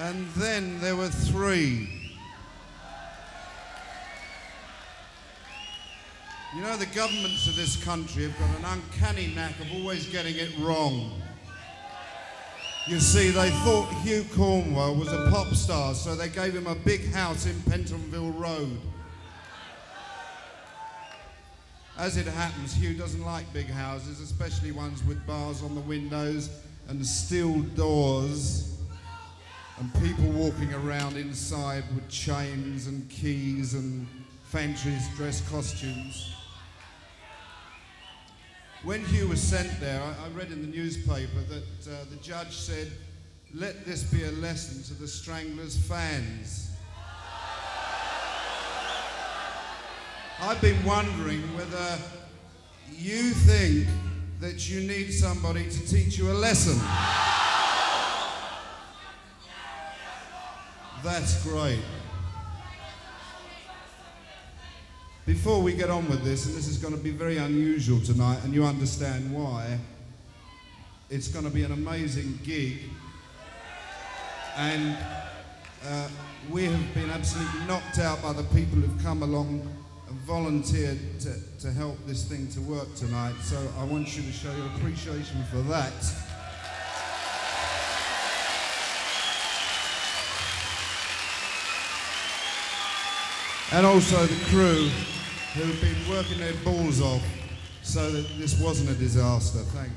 And then there were three. You know, the governments of this country have got an uncanny knack of always getting it wrong. You see, they thought Hugh Cornwell was a pop star, so they gave him a big house in Pentonville Road. As it happens, Hugh doesn't like big houses, especially ones with bars on the windows and steel doors and people walking around inside with chains and keys and fancy dress costumes. When Hugh was sent there, I, I read in the newspaper that uh, the judge said, let this be a lesson to the Stranglers fans. I've been wondering whether you think that you need somebody to teach you a lesson. That's great. Before we get on with this, and this is going to be very unusual tonight, and you understand why, it's going to be an amazing gig. And uh, we have been absolutely knocked out by the people who've come along and volunteered to, to help this thing to work tonight. So I want you to show your appreciation for that. And also the crew who've been working their balls off so that this wasn't a disaster. Thanks.